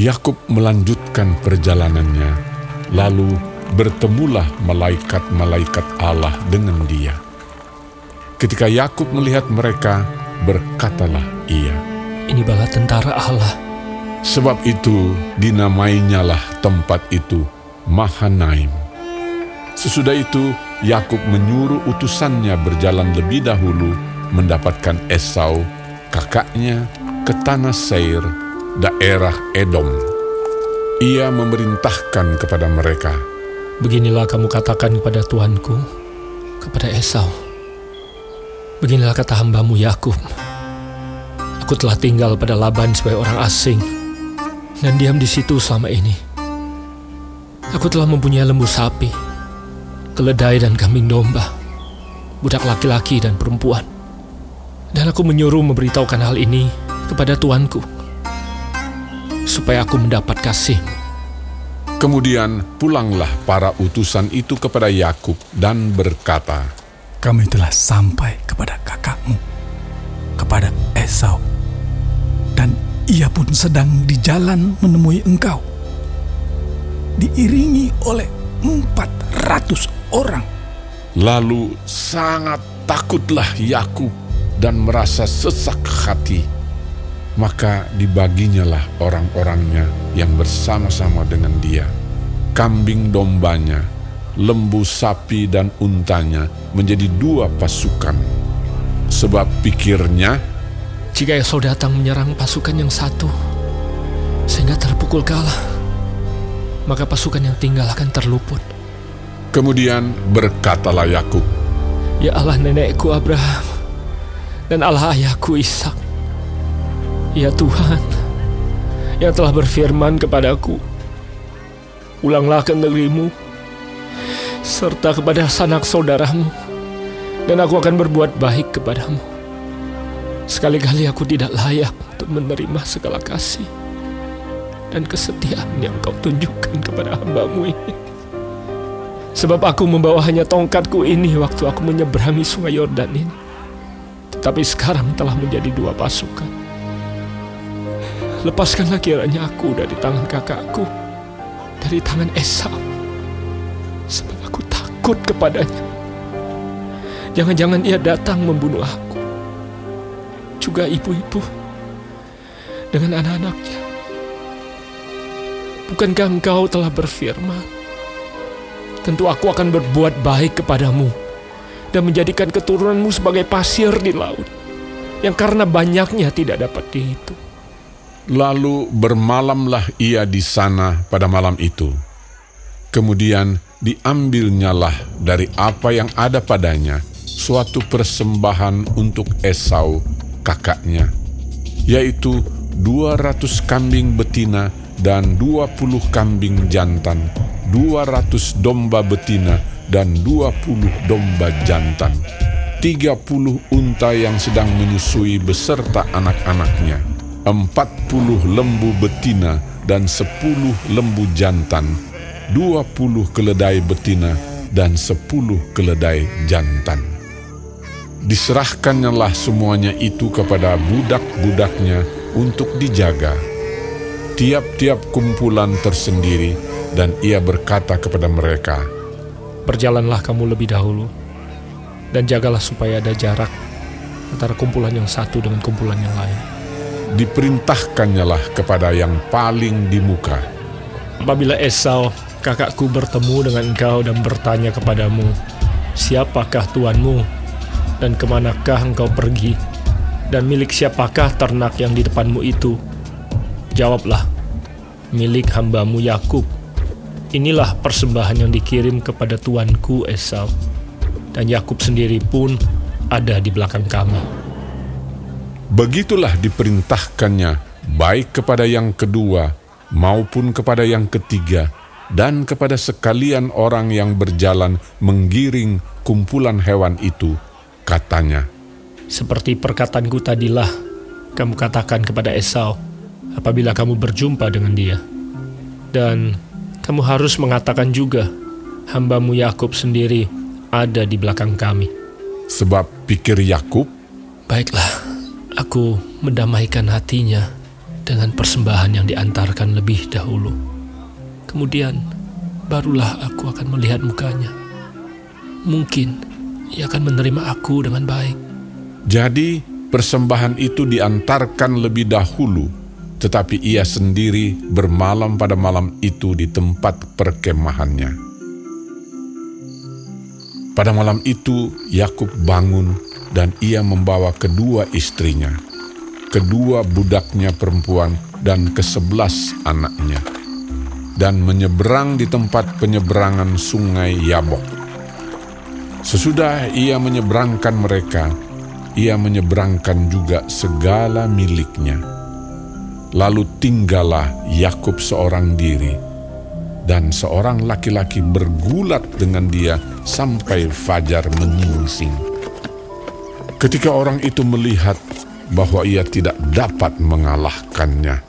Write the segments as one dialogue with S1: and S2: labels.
S1: Yakub melanjutkan perjalanannya, lalu bertemulah malaikat-malaikat Allah dengan dia. Ketika Yakub melihat mereka, berkatalah ia,
S2: Ini bala tentara Allah.
S1: Sebab itu dinamainyalah tempat itu Mahanaim. Sesudah itu Yakub menyuruh utusannya berjalan lebih dahulu mendapatkan Esau, kakaknya, ke tanah Seir, daerah Edom. Ia memerintahkan kepada mereka,
S2: Beginilah kamu katakan kepada tuanku, kepada Esau. Beginilah kata hambamu Yakub. Aku telah tinggal pada Laban sebagai orang asing dan diam di situ selama ini. Aku telah mempunyai lembu sapi, keledai dan kambing domba, budak laki-laki dan perempuan. Dan aku menyuruh memberitahukan hal ini kepada tuanku, supaya aku mendapat kasih.
S1: Kemudian pulanglah para utusan itu kepada Yakub dan berkata,
S3: Kami telah sampai kepada kakakmu, kepada Esau. Dan ia pun sedang di jalan menemui engkau. Diiringi oleh empat ratus orang.
S1: Lalu sangat takutlah Yakub dan merasa sesak hati. Maka dibaginyalah orang-orangnya yang bersama-sama dengan dia. Kambing dombanya, lembu sapi dan untanya menjadi dua pasukan. Sebab pikirnya,
S2: Jika Esau datang menyerang pasukan yang satu, sehingga terpukul kalah, maka pasukan yang tinggal akan terluput.
S1: kemudian berkatalah Yakub,
S2: Ya Allah nenekku Abraham, dan Allah ayahku Ishak. Ya Tuhan, yang telah berfirman kepadaku, Ulanglah ke negerimu, serta kepada sanak saudaramu, dan aku akan berbuat baik kepadamu. Sekali-kali aku tidak layak untuk menerima segala kasih dan kesetiaan yang kau tunjukkan kepada hambamu ini. Sebab aku membawa hanya tongkatku ini waktu aku menyeberangi sungai Yordan ini. Tetapi sekarang telah menjadi dua pasukan. Lepaskanlah kiranya aku dari tangan kakakku, dari tangan Esau. Sebab aku takut kepadanya. Jangan-jangan ia datang membunuh aku. Juga ibu-ibu dengan anak-anaknya. Bukankah engkau telah berfirman, tentu aku akan berbuat baik kepadamu dan menjadikan keturunanmu sebagai pasir di laut, yang karena banyaknya tidak dapat dihitung.
S1: Lalu bermalamlah ia di sana pada malam itu. Kemudian diambilnyalah dari apa yang ada padanya suatu persembahan untuk Esau kakaknya, yaitu 200 kambing betina dan 20 kambing jantan, 200 domba betina dan 20 domba jantan, 30 unta yang sedang menyusui beserta anak-anaknya, 40 lembu betina dan 10 lembu jantan, 20 keledai betina dan 10 keledai jantan. Diserahkannyalah semuanya itu kepada budak-budaknya untuk dijaga. Tiap-tiap kumpulan tersendiri dan ia berkata kepada mereka,
S2: Berjalanlah kamu lebih dahulu, dan jagalah supaya ada jarak antara kumpulan yang satu dengan kumpulan yang lain.
S1: Diperintahkannyalah kepada yang paling di muka.
S2: Apabila Esau, kakakku bertemu dengan engkau dan bertanya kepadamu, Siapakah tuanmu dan ke manakah engkau pergi? Dan milik siapakah ternak yang di depanmu itu? Jawablah, milik hambamu Yakub. Inilah persembahan yang dikirim kepada tuanku Esau. Dan Yakub sendiri pun ada di belakang kami.
S1: Begitulah diperintahkannya baik kepada yang kedua maupun kepada yang ketiga dan kepada sekalian orang yang berjalan menggiring kumpulan hewan itu, katanya,
S2: Seperti perkataanku tadilah, kamu katakan kepada Esau apabila kamu berjumpa dengan dia. Dan kamu harus mengatakan juga, hambamu Yakub sendiri ada di belakang kami.
S1: sebab pikir Yakub,
S2: Baiklah, aku mendamaikan hatinya dengan persembahan yang diantarkan lebih dahulu. Kemudian barulah aku akan melihat mukanya. Mungkin ia akan menerima aku dengan baik.
S1: Jadi persembahan itu diantarkan lebih dahulu, tetapi ia sendiri bermalam pada malam itu di tempat perkemahannya. Pada malam itu Yakub bangun dan ia membawa kedua istrinya, kedua budaknya perempuan dan kesebelas anaknya, dan menyeberang di tempat penyeberangan sungai Yabok. Sesudah ia menyeberangkan mereka, ia menyeberangkan juga segala miliknya. Lalu tinggallah Yakub seorang diri, dan seorang laki-laki bergulat dengan dia sampai fajar menyingsing. Ketika orang itu melihat bahwa ia tidak dapat mengalahkannya,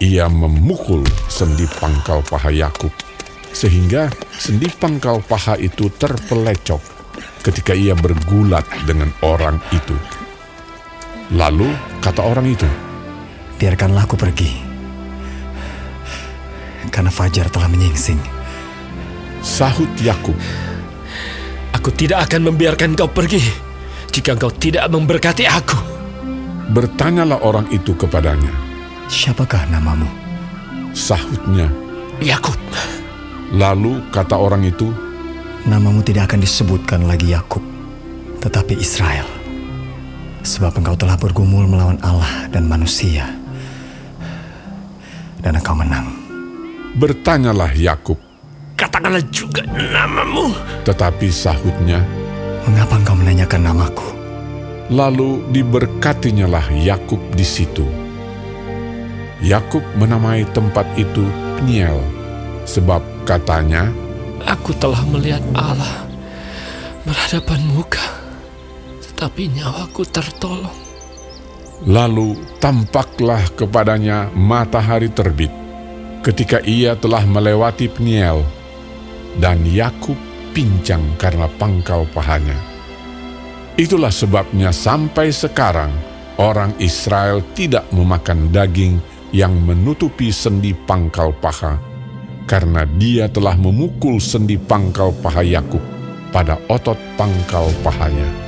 S1: ia memukul sendi pangkal paha Yakub sehingga sendi pangkal paha itu terpelecok ketika ia bergulat dengan orang itu. Lalu kata orang itu,
S4: Biarkanlah aku pergi, karena Fajar telah menyingsing.
S1: Sahut Yakub,
S2: Aku tidak akan membiarkan kau pergi jika kau tidak memberkati aku.
S1: Bertanyalah orang itu kepadanya.
S4: Siapakah namamu?
S1: Sahutnya.
S2: Yakub.
S1: Lalu kata orang itu,
S4: Namamu tidak akan disebutkan lagi Yakub, tetapi Israel. Sebab engkau telah bergumul melawan Allah dan manusia. Dan engkau menang.
S1: Bertanyalah Yakub,
S2: Katakanlah juga namamu.
S1: tetapi sahutnya,
S4: Mengapa engkau menanyakan namaku?
S1: lalu diberkatinyalah Yakub di situ. Yakub menamai tempat itu Peniel, sebab katanya,
S2: Aku telah melihat Allah berhadapan muka, tetapi nyawaku tertolong.
S1: Lalu tampaklah kepadanya matahari terbit ketika ia telah melewati Peniel, dan Yakub pincang karena pangkal pahanya. Itulah sebabnya sampai sekarang orang Israel tidak memakan daging yang menutupi sendi pangkal paha, karena dia telah memukul sendi pangkal paha Yakub pada otot pangkal pahanya.